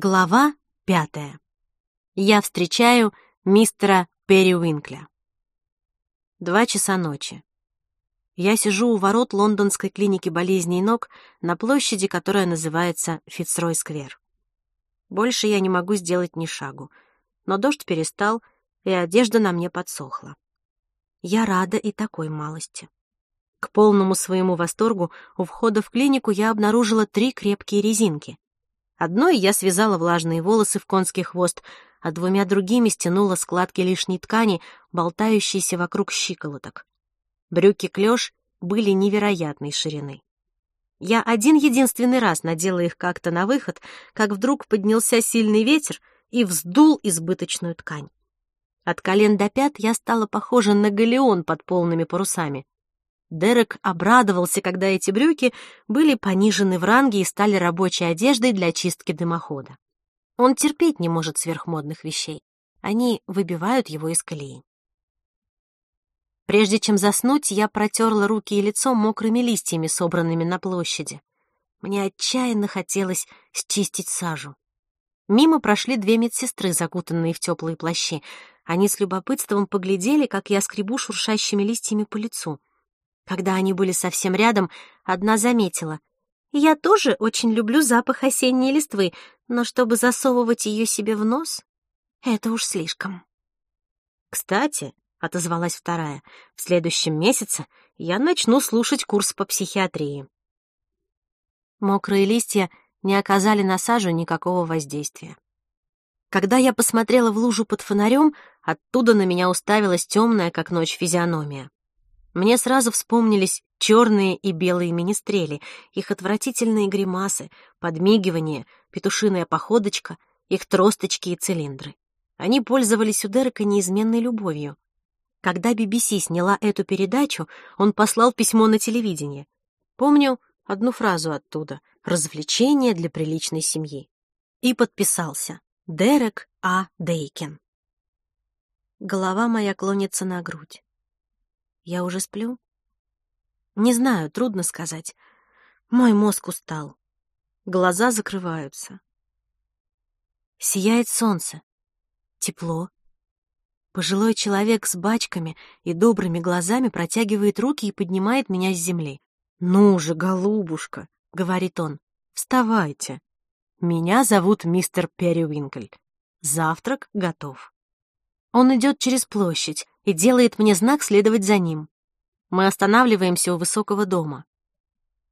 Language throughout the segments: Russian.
Глава пятая. Я встречаю мистера Перри Два часа ночи. Я сижу у ворот лондонской клиники болезней ног на площади, которая называется Фицрой-сквер. Больше я не могу сделать ни шагу, но дождь перестал, и одежда на мне подсохла. Я рада и такой малости. К полному своему восторгу у входа в клинику я обнаружила три крепкие резинки — Одной я связала влажные волосы в конский хвост, а двумя другими стянула складки лишней ткани, болтающиеся вокруг щиколоток. Брюки-клёш были невероятной ширины. Я один-единственный раз надела их как-то на выход, как вдруг поднялся сильный ветер и вздул избыточную ткань. От колен до пят я стала похожа на галеон под полными парусами. Дерек обрадовался, когда эти брюки были понижены в ранге и стали рабочей одеждой для чистки дымохода. Он терпеть не может сверхмодных вещей. Они выбивают его из колеи. Прежде чем заснуть, я протерла руки и лицо мокрыми листьями, собранными на площади. Мне отчаянно хотелось счистить сажу. Мимо прошли две медсестры, закутанные в теплые плащи. Они с любопытством поглядели, как я скребу шуршащими листьями по лицу. Когда они были совсем рядом, одна заметила. «Я тоже очень люблю запах осенней листвы, но чтобы засовывать ее себе в нос, это уж слишком». «Кстати», — отозвалась вторая, — «в следующем месяце я начну слушать курс по психиатрии». Мокрые листья не оказали на сажу никакого воздействия. Когда я посмотрела в лужу под фонарем, оттуда на меня уставилась темная, как ночь, физиономия. Мне сразу вспомнились черные и белые министрели, их отвратительные гримасы, подмигивания, петушиная походочка, их тросточки и цилиндры. Они пользовались у Дерека неизменной любовью. Когда BBC сняла эту передачу, он послал письмо на телевидение. Помню одну фразу оттуда «Развлечение для приличной семьи». И подписался «Дерек А. Дейкен». Голова моя клонится на грудь. Я уже сплю? Не знаю, трудно сказать. Мой мозг устал. Глаза закрываются. Сияет солнце. Тепло. Пожилой человек с бачками и добрыми глазами протягивает руки и поднимает меня с земли. «Ну же, голубушка!» — говорит он. «Вставайте. Меня зовут мистер Перривинкль. Завтрак готов». Он идет через площадь и делает мне знак следовать за ним. Мы останавливаемся у высокого дома.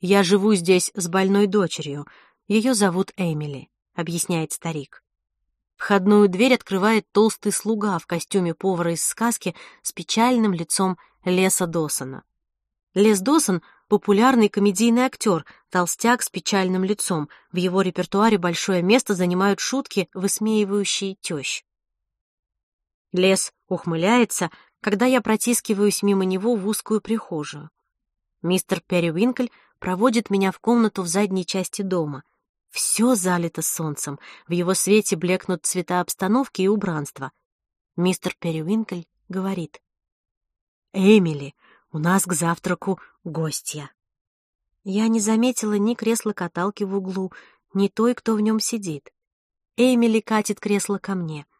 «Я живу здесь с больной дочерью. Ее зовут Эмили», — объясняет старик. Входную дверь открывает толстый слуга в костюме повара из сказки с печальным лицом Леса Досона. Лес Досон — популярный комедийный актер, толстяк с печальным лицом. В его репертуаре большое место занимают шутки, высмеивающие тещ. Лес ухмыляется, когда я протискиваюсь мимо него в узкую прихожую. Мистер Перривинкль проводит меня в комнату в задней части дома. Все залито солнцем, в его свете блекнут цвета обстановки и убранства. Мистер Перривинкль говорит. «Эмили, у нас к завтраку гостья». Я не заметила ни кресла-каталки в углу, ни той, кто в нем сидит. Эмили катит кресло ко мне —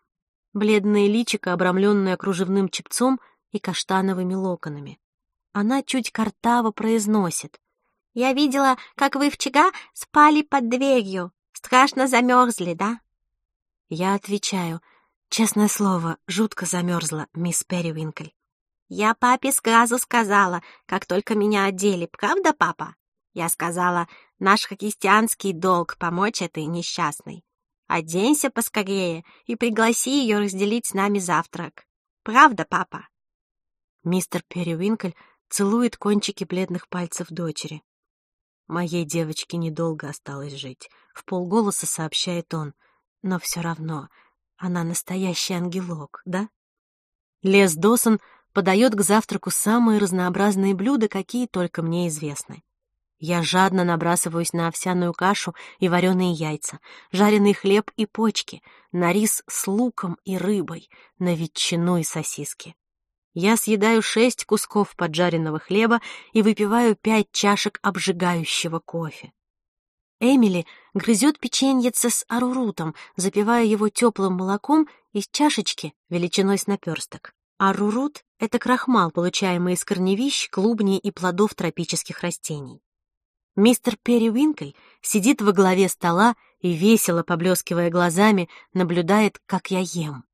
бледное личико, обрамленное кружевным чепцом и каштановыми локонами. Она чуть картаво произносит. «Я видела, как вы вчера спали под дверью. Страшно замерзли, да?» Я отвечаю. «Честное слово, жутко замерзла, мисс Перривинкль». «Я папе сразу сказала, как только меня одели, правда, папа?» Я сказала, наш христианский долг — помочь этой несчастной. Оденься поскорее и пригласи ее разделить с нами завтрак. Правда, папа?» Мистер Перривинкль целует кончики бледных пальцев дочери. «Моей девочке недолго осталось жить», — в полголоса сообщает он. «Но все равно она настоящий ангелок, да?» Лес Досон подает к завтраку самые разнообразные блюда, какие только мне известны. Я жадно набрасываюсь на овсяную кашу и вареные яйца, жареный хлеб и почки, на рис с луком и рыбой, на ветчину и сосиски. Я съедаю шесть кусков поджаренного хлеба и выпиваю пять чашек обжигающего кофе. Эмили грызет печеньице с арурутом, запивая его теплым молоком из чашечки величиной с наперсток. Арурут — это крахмал, получаемый из корневищ, клубней и плодов тропических растений. Мистер Перривинкль сидит во главе стола и, весело поблескивая глазами, наблюдает, как я ем.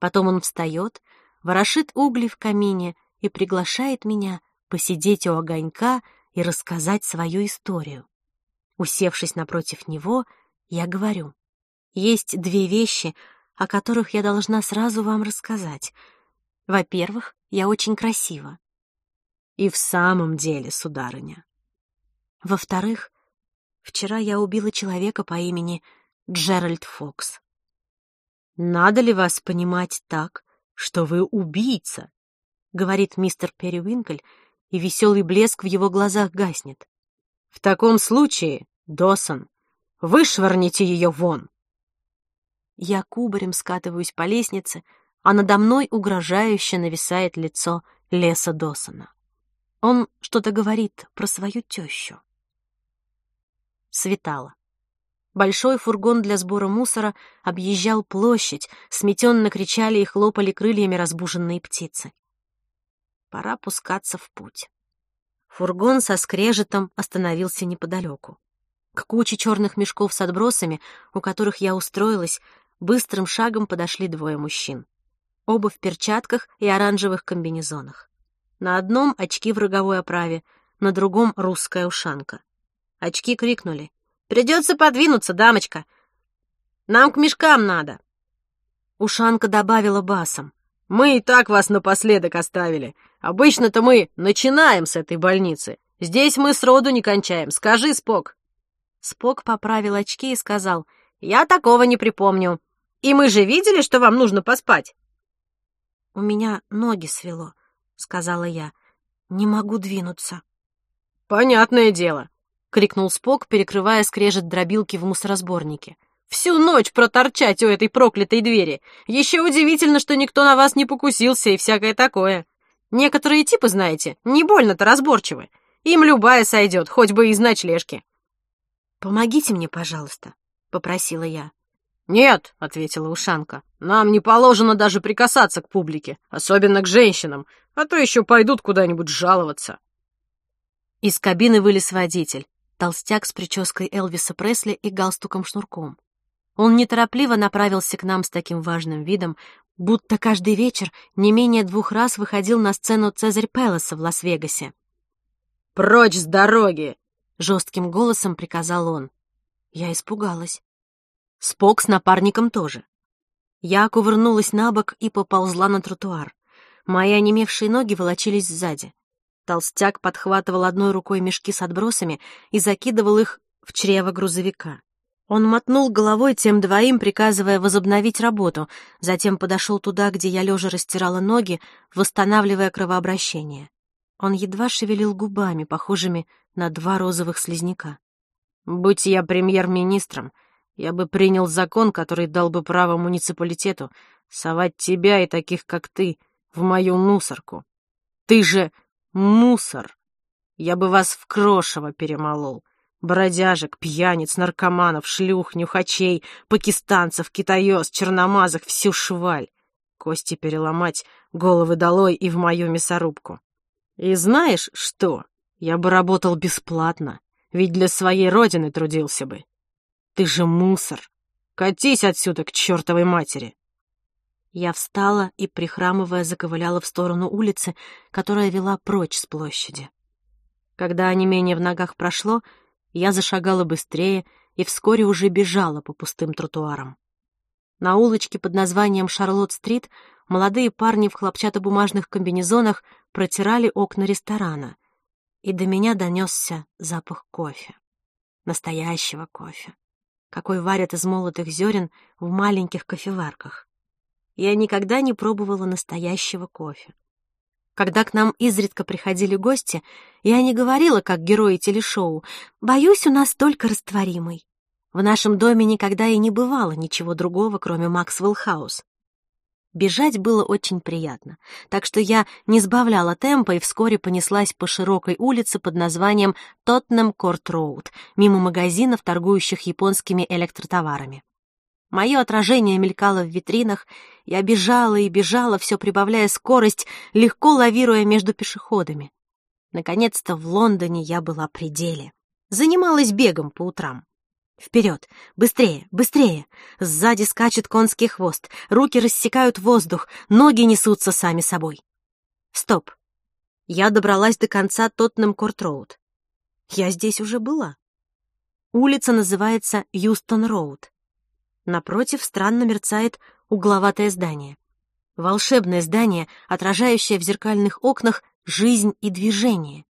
Потом он встает, ворошит угли в камине и приглашает меня посидеть у огонька и рассказать свою историю. Усевшись напротив него, я говорю, есть две вещи, о которых я должна сразу вам рассказать. Во-первых, я очень красива. И в самом деле, сударыня. Во-вторых, вчера я убила человека по имени Джеральд Фокс. «Надо ли вас понимать так, что вы убийца?» — говорит мистер Перривинкль, и веселый блеск в его глазах гаснет. «В таком случае, Досон, вышвырните ее вон!» Я кубарем скатываюсь по лестнице, а надо мной угрожающе нависает лицо Леса Досона. Он что-то говорит про свою тещу. Светало. Большой фургон для сбора мусора объезжал площадь, сметенно кричали и хлопали крыльями разбуженные птицы. Пора пускаться в путь. Фургон со скрежетом остановился неподалеку. К куче черных мешков с отбросами, у которых я устроилась, быстрым шагом подошли двое мужчин. Оба в перчатках и оранжевых комбинезонах. На одном очки в роговой оправе, на другом русская ушанка. Очки крикнули. «Придется подвинуться, дамочка! Нам к мешкам надо!» Ушанка добавила басом. «Мы и так вас напоследок оставили. Обычно-то мы начинаем с этой больницы. Здесь мы сроду не кончаем. Скажи, Спок!» Спок поправил очки и сказал, «Я такого не припомню. И мы же видели, что вам нужно поспать?» «У меня ноги свело», — сказала я. «Не могу двинуться». «Понятное дело. — крикнул Спок, перекрывая скрежет дробилки в мусоросборнике. «Всю ночь проторчать у этой проклятой двери! Еще удивительно, что никто на вас не покусился и всякое такое. Некоторые типы, знаете, не больно-то разборчивы. Им любая сойдет, хоть бы из ночлежки». «Помогите мне, пожалуйста», — попросила я. «Нет», — ответила Ушанка, — «нам не положено даже прикасаться к публике, особенно к женщинам, а то еще пойдут куда-нибудь жаловаться». Из кабины вылез водитель толстяк с прической Элвиса Пресли и галстуком-шнурком. Он неторопливо направился к нам с таким важным видом, будто каждый вечер не менее двух раз выходил на сцену Цезарь Пелоса в Лас-Вегасе. «Прочь с дороги!» — жестким голосом приказал он. Я испугалась. Спок с напарником тоже. Я кувырнулась на бок и поползла на тротуар. Мои онемевшие ноги волочились сзади. Толстяк подхватывал одной рукой мешки с отбросами и закидывал их в чрево грузовика. Он мотнул головой тем двоим, приказывая возобновить работу, затем подошел туда, где я лежа растирала ноги, восстанавливая кровообращение. Он едва шевелил губами, похожими на два розовых слизняка. «Будь я премьер-министром, я бы принял закон, который дал бы право муниципалитету совать тебя и таких, как ты, в мою мусорку. Ты же Мусор. Я бы вас в крошево перемолол. Бродяжек, пьяниц, наркоманов, шлюх, нюхачей, пакистанцев, китаёс, черномазых, всю шваль. Кости переломать, головы долой и в мою мясорубку. И знаешь что? Я бы работал бесплатно, ведь для своей родины трудился бы. Ты же мусор. Катись отсюда к чертовой матери. Я встала и, прихрамывая, заковыляла в сторону улицы, которая вела прочь с площади. Когда онемение в ногах прошло, я зашагала быстрее и вскоре уже бежала по пустым тротуарам. На улочке под названием Шарлотт-стрит молодые парни в хлопчатобумажных комбинезонах протирали окна ресторана, и до меня донесся запах кофе. Настоящего кофе, какой варят из молотых зерен в маленьких кофеварках я никогда не пробовала настоящего кофе. Когда к нам изредка приходили гости, я не говорила, как герои телешоу, «Боюсь, у нас только растворимый». В нашем доме никогда и не бывало ничего другого, кроме Максвелл Хаус. Бежать было очень приятно, так что я не сбавляла темпа и вскоре понеслась по широкой улице под названием Тоттенем Корт Роуд, мимо магазинов, торгующих японскими электротоварами. Мое отражение мелькало в витринах, я бежала и бежала, все прибавляя скорость, легко лавируя между пешеходами. Наконец-то в Лондоне я была при деле. Занималась бегом по утрам. Вперед! Быстрее! Быстрее! Сзади скачет конский хвост, руки рассекают воздух, ноги несутся сами собой. Стоп! Я добралась до конца Тоттенем Корт-Роуд. Я здесь уже была. Улица называется Юстон-Роуд. Напротив странно мерцает угловатое здание. Волшебное здание, отражающее в зеркальных окнах жизнь и движение.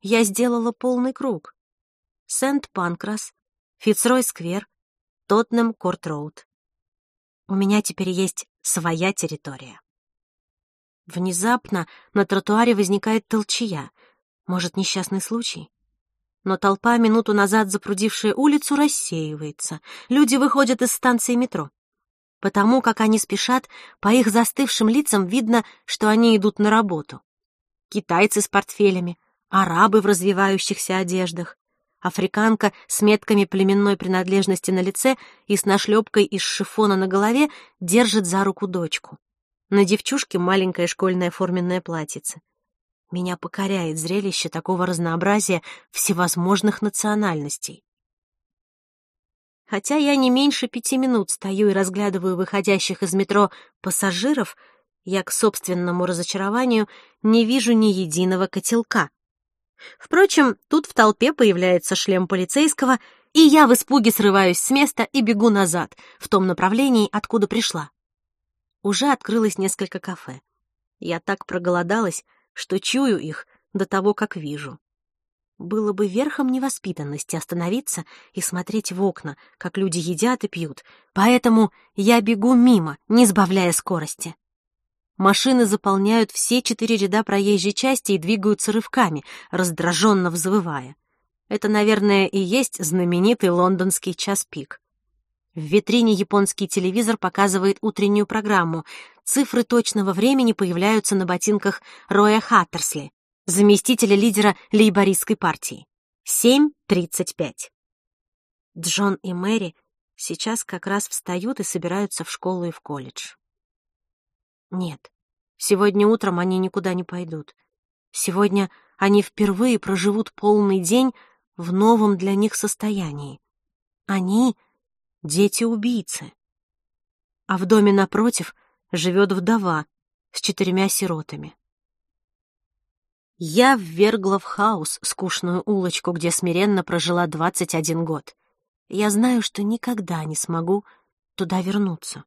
Я сделала полный круг. Сент-Панкрас, Фицрой-сквер, Тотнем Корт-роуд. У меня теперь есть своя территория. Внезапно на тротуаре возникает толчья. Может, несчастный случай? Но толпа, минуту назад запрудившая улицу, рассеивается. Люди выходят из станции метро. Потому как они спешат, по их застывшим лицам видно, что они идут на работу. Китайцы с портфелями, арабы в развивающихся одеждах, Африканка с метками племенной принадлежности на лице и с нашлепкой из шифона на голове держит за руку дочку. На девчушке маленькое школьное форменное платьице. Меня покоряет зрелище такого разнообразия всевозможных национальностей. Хотя я не меньше пяти минут стою и разглядываю выходящих из метро пассажиров, я к собственному разочарованию не вижу ни единого котелка. Впрочем, тут в толпе появляется шлем полицейского, и я в испуге срываюсь с места и бегу назад, в том направлении, откуда пришла. Уже открылось несколько кафе. Я так проголодалась, что чую их до того, как вижу. Было бы верхом невоспитанности остановиться и смотреть в окна, как люди едят и пьют, поэтому я бегу мимо, не сбавляя скорости. Машины заполняют все четыре ряда проезжей части и двигаются рывками, раздраженно взвывая. Это, наверное, и есть знаменитый лондонский час пик. В витрине японский телевизор показывает утреннюю программу. Цифры точного времени появляются на ботинках Роя Хаттерсли, заместителя лидера лейбористской партии. 7.35. Джон и Мэри сейчас как раз встают и собираются в школу и в колледж. Нет, сегодня утром они никуда не пойдут. Сегодня они впервые проживут полный день в новом для них состоянии. Они — дети-убийцы. А в доме напротив живет вдова с четырьмя сиротами. Я ввергла в хаос скучную улочку, где смиренно прожила 21 год. Я знаю, что никогда не смогу туда вернуться.